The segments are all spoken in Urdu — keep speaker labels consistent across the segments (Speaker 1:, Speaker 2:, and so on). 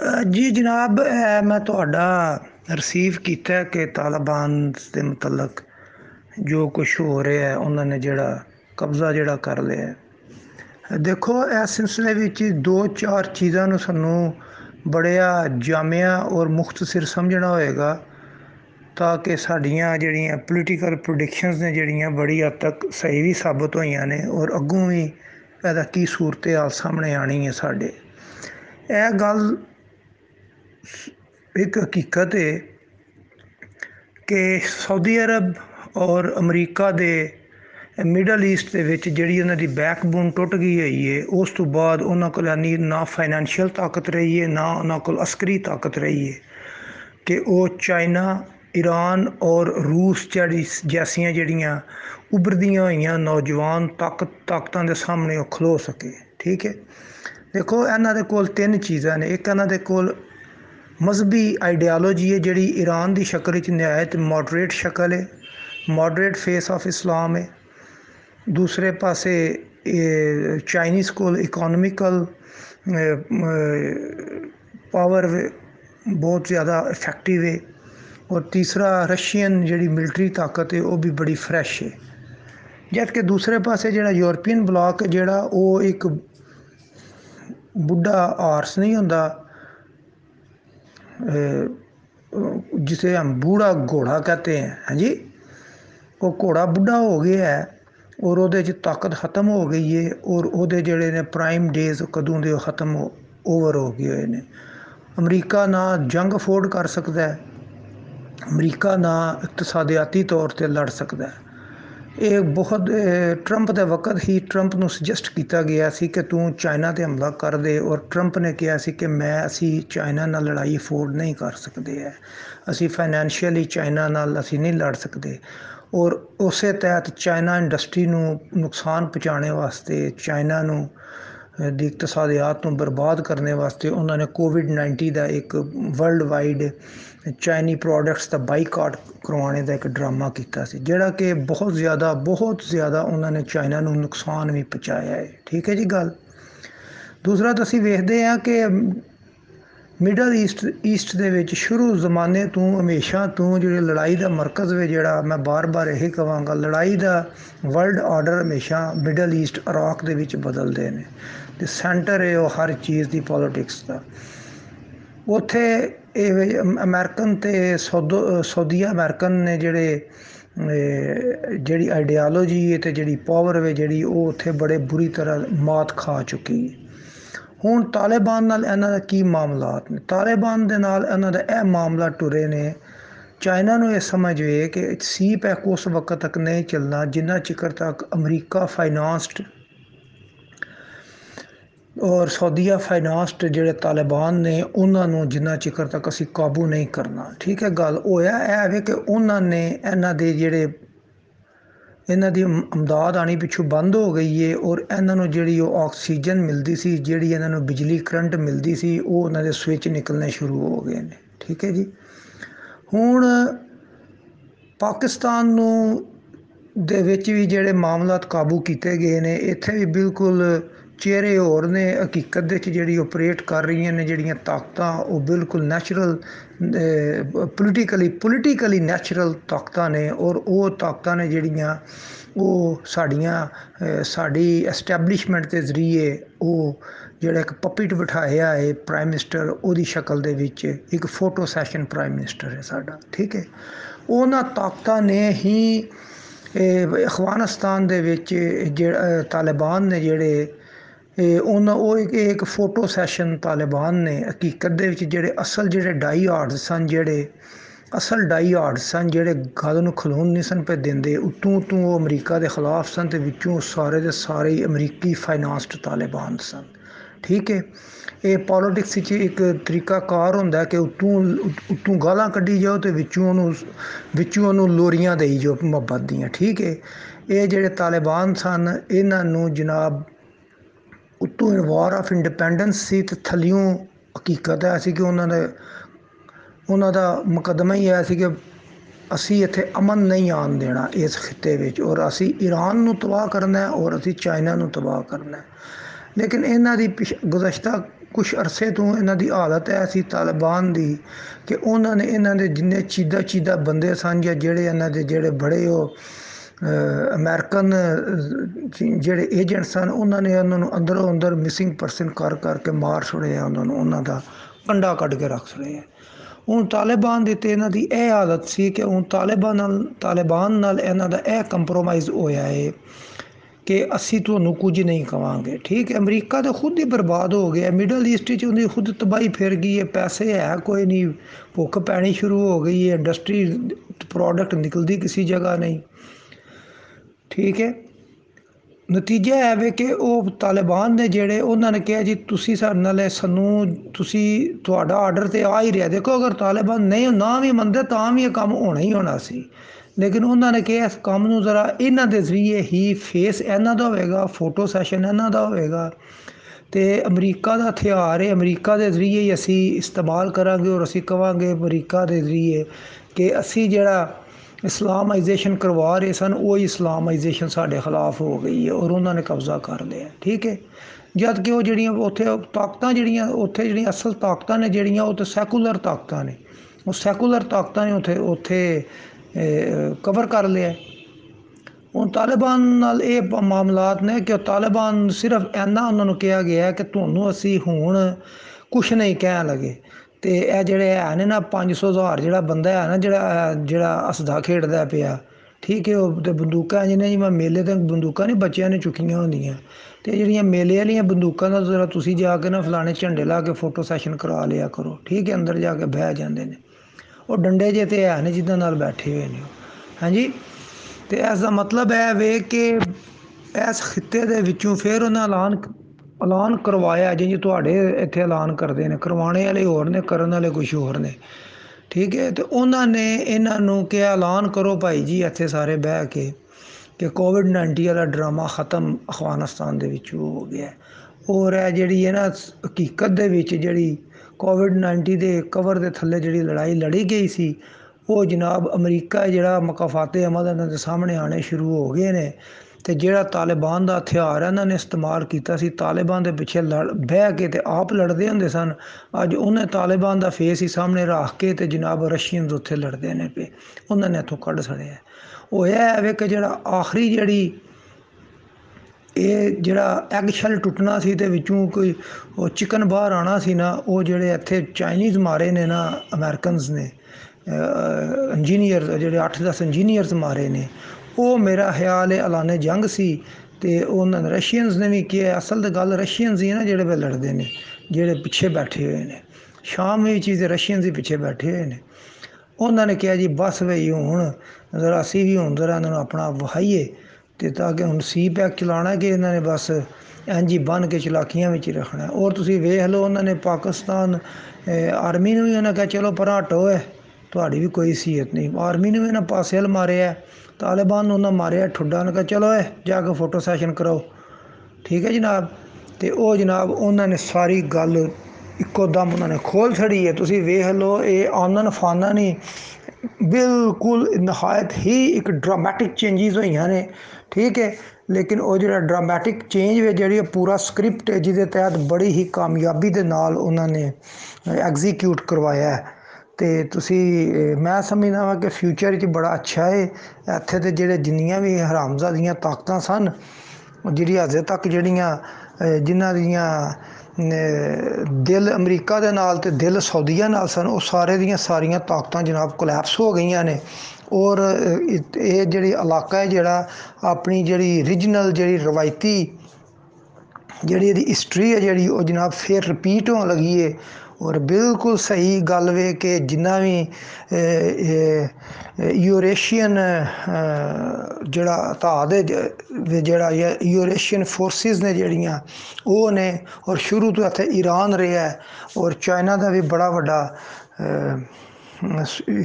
Speaker 1: جی جناب میں تھڈا رسیو ہے کہ طالبان سے متعلق جو کچھ ہو رہا ہے انہوں نے جڑا قبضہ جڑا کر لیا ہے دیکھو اس سلسلے میں دو چار چیزوں نو سنو بڑیا آ اور مختصر سمجھنا ہوئے گا تاکہ سڈیاں جڑیاں پولیٹیل پروڈکشنز نے جڑیاں بڑی حد تک صحیح بھی ثابت ہوئی ہیں اور اگوں بھی کی صورت حال سامنے آنی ہے سارے یہ گل ایک حقیقت ہے کہ سعودی عرب اور امریکہ دے مڈل ایسٹ دے وچ جڑی انہاں دی بیک بون ٹوٹ گئی ہے یہ، اس تو بعد انہوں کو نہنینشیل طاقت رہی ہے، نہ انہوں کو عسکری طاقت رہی ہے کہ وہ چائنا، ایران اور روس جیسیاں جڑیاں جہاں ابھر نوجوان طاقت طاقت سامنے وہ کھلو سکے، ٹھیک ہے؟ دیکھو یہاں دے کول تین چیزیں نے، ایک یہاں دے کول ਮਜ਼ਹਬੀ ਆਈਡੀਓਲੋਜੀ ਹੈ ਜਿਹੜੀ ਈਰਾਨ ਦੀ ਸ਼ਕਲ ਵਿੱਚ ਨਿਹਾਇਤ ਮੋਡਰੇਟ ਸ਼ਕਲ ਹੈ ਮੋਡਰੇਟ ਫੇਸ ਆਫ ਇਸਲਾਮ ਹੈ ਦੂਸਰੇ ਪਾਸੇ ਚਾਈਨੀਜ਼ ਕੋਲ ਇਕਨੋਮਿਕਲ ਪਾਵਰ ਬਹੁਤ ਜ਼ਿਆਦਾ ਇਫੈਕਟਿਵ ਹੈ ਔਰ ਤੀਸਰਾ ਰਸ਼ੀਅਨ ਜਿਹੜੀ ਮਿਲਟਰੀ ਤਾਕਤ ਹੈ ਉਹ ਵੀ ਬੜੀ ਫਰੈਸ਼ ਹੈ ਜਦ ਕਿ ਦੂਸਰੇ ਪਾਸੇ ਜਿਹੜਾ ਯੂਰਪੀਅਨ ਬਲਾਕ ਜਿਹੜਾ ਉਹ ਇੱਕ ਬੁੱਢਾ ਆਰਸ ਨਹੀਂ ਹੁੰਦਾ جسے ہم بوڑھا گھوڑا کہتے ہیں ہاں جی وہ گھوڑا بڈھا ہو گیا ہے اور وہ طاقت ختم ہو گئی ہے اور وہ جڑے نے پرائم ڈیز کدوں دے ختم اوور ہو گئے ہوئے نے امریکہ نہ جنگ افورڈ کر سکتا ہے امریکہ نہ اقتصادیاتی طور تے لڑ سکتا ہے بہت ٹرمپ کا وقت ہی ٹرمپ کو سجیسٹ کیا گیا سو چائنا پہ حملہ کر دے اور ٹرمپ نے کیا کہ میں اِسی چائنا لڑائی افورڈ نہیں کر سکتے ہے اُسی فائنینشیلی چائنا نہیں لڑ سکتے اور اس تحت چائنا انڈسٹری کو نقصان پہنچا واسطے چائنا تصادیات کو برباد کرنے واسطے انہوں نے کووڈ نائنٹی کا ایک ولڈ وائڈ چائنی پروڈکٹس کا بائی کاٹ کروانے دا ایک ڈراما کیتا سی جڑا کہ بہت زیادہ بہت زیادہ انہوں نے چائنا نقصان بھی پچایا ہے۔ ٹھیک ہے جی گل۔ دوسرا تو ابھی ویختے ہیں کہ مڈل ایسٹ ایسٹ دے کے شروع زمانے تو ہمیشہ تو جی لڑائی دا مرکز ہے جڑا میں بار بار یہی گا، لڑائی دا ولڈ آرڈر ہمیشہ مڈل ایسٹ عراق کے بدلتے ہیں سینٹر ہے وہ ہر چیز کی پالیٹکس کا اتے یہ امیرکن تو سعود سعودیہ امیرکن نے جڑے جی آئیڈیالوجی ہے جی پاور ہے جی وہ اتنے بڑے بری طرح مات کھا چکی ہے ہوں طالبان ناللا طالبان یہ معاملہ ٹرے نے چائنا یہ سمجھے کہ سی پیک اس وقت تک نہیں چلنا جنہیں چکر تک امریکہ فائنانسڈ اور سعودیہ فائنانسٹ جڑے طالبان نے انہوں نے جنہیں چکر تک اُسی قابو نہیں کرنا ٹھیک ہے گل ہوا ہے بھی کہ انہوں نے یہاں دے جڑے یہاں دی امداد آنی پچھو بند ہو گئی ہے اور ایون جڑی وہ آکسیجن ملتی سی جڑی جی بجلی کرنٹ ملتی سوئچ نکلنے شروع ہو گئے ہیں ٹھیک ہے جی ہوں پاکستان نو دے ویچوی جڑے معاملات قابو کیتے گئے ہیں اتنے بھی بالکل چہرے ہو رہے ہیں حقیقت جی اوپریٹ کر رہی ہیں نے جڑی طاقت وہ بالکل نیچرل پولیٹیلی پولیٹیکلی نیچرل طاقت نے اور وہ طاقت نے جہاں وہ سڑیا ساری ایسٹبلشمنٹ کے ذریعے وہ جا پپیٹ بٹھایا ہے پرائم منسٹر وہی شکل کے فوٹو سیشن پرائم منسٹر ہے ساڈا ٹھیک ہے انہوں طاقت نے ہی افغانستان کے طالبان نے جڑے یہ ان فوٹو سیشن طالبان نے حقیقت جی اصل جڑے ڈائی آرڈس سن جے اصل ڈائی آرڈس سن جے گلوں کلو نہیں سن پہ دے اتوں تو وہ امریکہ کے خلاف سن تو سارے سارے امریکی فائنانسڈ طالبان سن ٹھیک ہے یہ پالیٹکس ایک طریقہ کار ہوں کہ اتوں گالہ کھی جاؤ تو لوریاں دے جاؤ محبت دیا ٹھیک ہے یہ جڑے طالبان سن یہ جناب اتوں وار آف انڈیپینڈینس سے تھلوں حقیقت یہ سی کہ انہوں نے انہوں کا مقدمہ ہی یہ کہ اُسی اتنے امن نہیں آن دینا اس خطے میں اور اُسی ایران تباہ کرنا اور چائنا تباہ کرنا لیکن یہاں کی پش گزشتہ کچھ عرصے تو یہاں کی حالت یہ سی طالبان کی کہ انہوں نے یہاں کے جنے چیزہ چیزاں بندے سن یا جڑے یہاں کے جڑے بڑے وہ امیرکن جہے ایجنٹس ہیں انہوں نے انہوں نے اندروں مسنگ پرسن کر کر کے مار چڑے انہوں نے انہوں کا کنڈا کڈ کے رکھ چڑے ہوں طالبان دے ان کی یہ آدت سی کہ ہوں طالبان طالبان نال کا یہ کمپرومائز ہوا ہے کہ ابھی تک کچھ نہیں کہواں گے ٹھیک امریکہ تو خود ہی برباد ہو گیا مڈل ایسٹ ان کی خود تباہی پھر گئی ہے پیسے ہے کوئی نہیں بوک پینی شروع ہو گئی ہے انڈسٹری پروڈکٹ نکلتی کسی جگہ نہیں ٹھیک ہے۔ نتیجہ ہے وہ کہ وہ طالبان نے جڑے انہوں نے کہا جی تو سنوں تُسی آڈر تو آ ہی رہا دیکھو اگر طالبان نہیں نہ بھی منگا بھی کام ہونا ہی ہونا سی۔ لیکن انہوں نے کہا اس کام ذرا یہاں کے ذریعے ہی فیس ای ہوئے گا، فوٹو سیشن ایس کا ہوگا امریکہ کا ہتھیار ہے، امریکہ کے ذریعے ہی استعمال کریں گے اور اسی کہ امریکہ کے ذریعے کہ اسی جا ਇਸਲਾਮਾਈਜੇਸ਼ਨ ਕਰਵਾ ਰਹੇ ਸਨ ਉਹ ਇਸਲਾਮਾਈਜੇਸ਼ਨ ਸਾਡੇ ਖਿਲਾਫ ਹੋ ਗਈ ਹੈ ਔਰ ਉਹਨਾਂ ਨੇ ਕਬਜ਼ਾ ਕਰ ਲਿਆ ਠੀਕ ਹੈ ਜਦ ਕਿ ਉਹ ਜਿਹੜੀਆਂ ਉੱਥੇ ਤਾਕਤਾਂ ਜਿਹੜੀਆਂ ਉੱਥੇ ਜਿਹੜੀਆਂ ਅਸਲ ਤਾਕਤਾਂ ਨੇ ਜਿਹੜੀਆਂ ਉਹ ਤਾਂ ਸੈਕੂਲਰ ਤਾਕਤਾਂ ਨੇ ਉਹ ਸੈਕੂਲਰ ਤਾਕਤਾਂ ਨੇ ਉੱਥੇ ਉੱਥੇ ਕਵਰ ਕਰ ਲਿਆ ਹੁਣ ਤਾਲਿਬਾਨ ਨਾਲ ਇਹ ਮਾਮਲਾਤ ਨੇ ਕਿ ਤਾਲਿਬਾਨ ਸਿਰਫ ਇੰਨਾ ਉਹਨਾਂ ਨੂੰ ਕਿਹਾ ਗਿਆ ਕਿ ਤੁਹਾਨੂੰ ਅਸੀਂ ਹੁਣ ਕੁਝ ਨਹੀਂ ਕਹਿਣ ਲਗੇ ਤੇ ਇਹ ਜਿਹੜੇ ਹੈ ਨੇ ਨਾ 500 ਹਜ਼ਾਰ ਜਿਹੜਾ ਬੰਦਾ ਹੈ ਨਾ ਜਿਹੜਾ ਜਿਹੜਾ ਅਸਦਾ ਖੇਡਦਾ ਪਿਆ ਠੀਕ ਹੈ ਉਹ ਤੇ ਬੰਦੂਕਾਂ ਜਿਹਨੇ ਜੀ ਮੈਂ ਮੇਲੇ ਤੇ ਬੰਦੂਕਾਂ ਨਹੀਂ ਬੱਚਿਆਂ ਨੇ ਚੁੱਕੀਆਂ ਹੁੰਦੀਆਂ ਤੇ ਜਿਹੜੀਆਂ ਮੇਲੇ ਵਾਲੀਆਂ ਬੰਦੂਕਾਂ ਦਾ ਜ਼ਰਾ ਤੁਸੀਂ ਜਾ ਕੇ ਨਾ ਫਲਾਣੇ ਝੰਡੇ ਲਾ ਕੇ ਫੋਟੋ ਸੈਸ਼ਨ ਕਰਾ ਲਿਆ ਕਰੋ ਠੀਕ ਹੈ ਅੰਦਰ ਜਾ ਕੇ ਬਹਿ ਜਾਂਦੇ ਨੇ ਉਹ ਡੰਡੇ ਜੇ ਤੇ ਹੈ ਨੇ ਜਿੱਦਾਂ ਨਾਲ ਬੈਠੇ ਹੋਏ ਨੇ ਹਾਂਜੀ ਤੇ ਇਸ ਦਾ ਮਤਲਬ ਹੈ ਵੇ ਕਿ ਇਸ ਖਿੱਤੇ ਦੇ ਵਿੱਚੋਂ ਫਿਰ ਉਹਨਾਂ ਐਲਾਨ الان کروایا جی تے اتنے ایلان کرتے ہیں کروانے والے ہون والے کچھ ہو ٹھیک ہے تو انہوں نے یہاں کیا ایلان کرو بھائی جی اتنے سارے بہ کے کہ کووڈ نائنٹی والا ڈرامہ ختم افغانستان کے ہو گیا اور جیڑی یہاں حقیقت کے جیڑی کووڈ نائنٹی دور کے تھلے جی لڑائی لڑی گئی سی وہ جناب امریکہ جڑا مقافاتے عمل ان کے سامنے آنے شروع ہو گئے ہیں تو جہاں طالبان کا ہتھیار ہے انہوں نے استعمال کیا طالبان کے پیچھے لڑ بہ کے آپ لڑتے ہوں سن اچھ ان طالبان کا فیس ہی سامنے رکھ کے جناب رشیئنز اتنے لڑتے ہیں انہوں نے اتو کڈ سڑے وہ یہ ہے کہ جا آخری جڑی یہ جڑا اگ شل ٹوٹنا سچوں کوئی چکن باہر آنا سا وہ جی اتنے چائنیز مارے نے نا امیرکنز نے انجینئر جی اٹھ دس انجینئرز مارے نے وہ میرا خیال ہے الانے جنگ سی تے انہوں رشینز نے بھی کیا اصل تو گل رشینز ہی نہ جی لڑتے ہیں جڑے پیچھے بیٹھے ہوئے ہیں شام چیزیں رشینز ہی پیچھے بیٹھے ہوئے ہیں انہوں نے کہا جی بس بھائی ہوں اِسی بھی ہوں درہوں نے اپنا وہائیے۔ تو تاکہ ہوں سی پیک چلا کہ انہوں نے بس این جی بن کے چلاکیاں رکھنا اور تھی ویک انہوں نے پاکستان آرمی نے بھی انہیں کہا چلو پراٹو ہے۔ تاری بھی کوئی سیت نہیں آرمی نے سیل مارے ہے طالبان نے انہیں مارے ٹھڈا نے کہا چلو یہ جا کے فوٹو سیشن کراؤ ٹھیک ہے جناب تو وہ جناب انہوں نے ساری گل ایک دم انہوں نے کھول چڑی ہے تھی وے لو یہ آنن فانا نہیں بالکل نہایت ہی ایک ڈرامیٹک چینجز ہوئی ہیں ٹھیک ہے لیکن وہ جڑا ڈرامیٹک چینج ہے جی پورا سکرپٹ ہے جہاں تحت بڑی ہی کامیابی کے نال انہوں نے ایگزیکٹ کروایا ہے تھی میں کہ فیوچر بڑا اچھا ہے اتنے کے جے جنیا بھی حرامزہ طاقت سن جی ہزے تک جڑیاں جہاں دیا دل امریکہ دال تو دل سعودیہ سن وہ سارے دیا سارا طاقت جناب کولپس ہو گئی نے اور یہ جی علاقہ ہے جڑا اپنی جڑی ریجنل جی روایتی جڑی یہ ہسٹری ہے جی وہ جناب پھر رپیٹ ہونے لگی ہے اور بالکل صحیح گل وے کہ جنہ بھی یوریشین جڑا اتحاد جڑا یوریشین فورسز نے جڑیاں وہ نے اور شروع تو اتنے ایران رہا ہے اور چائنا دا بھی بڑا وڈا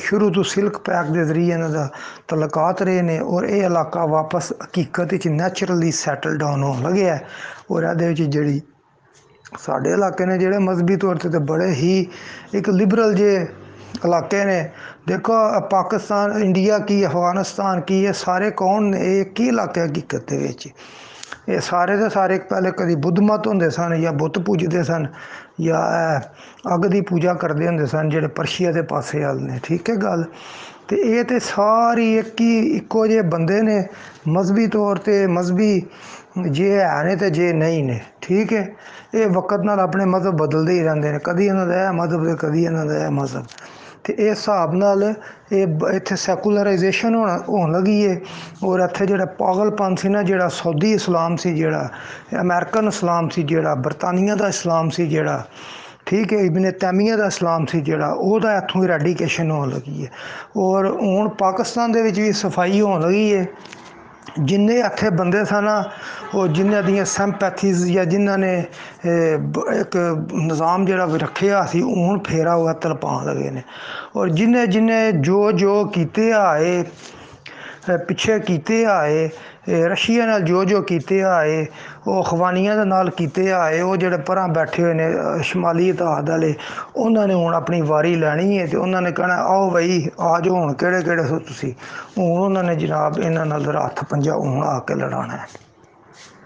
Speaker 1: شروع تو سلک پیک دے ذریعے انہوں دا تلقات رہے نے اور اے علاقہ واپس حقیقت نیچرلی سیٹل ڈاؤن ہو لگے ہے اور یہ جڑی ਸਾਡੇ علاقے نے ਜਿਹੜੇ مذہبی طور سے ਤਾਂ ਬੜੇ ਹੀ ਇੱਕ ਲਿਬਰਲ ਜਿਹੇ علاقے نے دیکھو پاکستان انڈیا کی افغانستان کی یہ سارے کون نے ایک کی علاقے حقیقت یہ سارے سے سارے پہلے کدی بدھ مت ہوندے سن یا بت پوجدے سن یا اگ دی پوجا کرتے ہوندے سن جڑے پرشیا دے پاسے والے ٹھیک ہے گل تو یہ تو ساری ایک ہی ایک مذہبی طور پہ مذہبی جے آنے نے تو جے نہیں ٹھیک ہے یہ وقت نال اپنے مذہب بدلتے ہی رہتے ہیں کدی یہاں کا یہ مذہب کدی یہ مذہب تو اس حساب نال سیکولرائزیشن ہوگی ہے اور اتنے جا پاگل پن نا جڑا سعودی اسلام سی جڑا امریکن اسلام سی جڑا برطانیہ دا اسلام سی جڑا ਠੀਕ ਹੈ ਇਬਨ ਤੈਮੀਆ ਦਾ ਇਸਲਾਮ ਸੀ ਜਿਹੜਾ ਉਹਦਾ ਇੱਥੋਂ ਹੀ ਰੈਡੀਕੇਸ਼ਨ ਹੋਣ ਲੱਗੀ ਹੈ ਔਰ ਹੁਣ ਪਾਕਿਸਤਾਨ ਦੇ ਵਿੱਚ ਵੀ ਸਫਾਈ ਹੋਣ ਲੱਗੀ ਹੈ ਜਿੰਨੇ ਇੱਥੇ ਬੰਦੇ ਸਨ ਨਾ, ਉਹ ਜਿਨ੍ਹਾਂ ਦੀਆਂ ਸਿੰਪੈਥੀਜ਼ ਜਾਂ ਜਿਨ੍ਹਾਂ ਨੇ ਇਹ, ਬ- ਇੱਕ ਨਿਜ਼ਾਮ ਜਿਹੜਾ ਵੀ ਰੱਖਿਆ ਸੀ ਉਹ ਹੁਣ ਫੇਰਾ ਹੋਇਆ ਤਲਪਾਉਣ ਲੱਗੇ ਨੇ ਔਰ ਜਿਨੇ ਜਿਨੇ ਜੋ ਜੋ ਕੀਤੇ ਆਏ ਅ, ਪਿੱਛੇ ਕੀਤੇ ਆਏ ਇਹ رشیا نال جو جوتے آئے وہ اخبانیاں کیتے آئے وہ جڑے پر بیٹھے ہوئے ہیں شمالی اتحاد والے انہوں نے ہوں اپنی واری لے تو انہوں نے کہنا آؤ بھائی آ جاؤ ہوں کہڑے کہڑے ہوں وہاں نے جناب انہیں نال پنجا ہوں آ کے لڑا ہے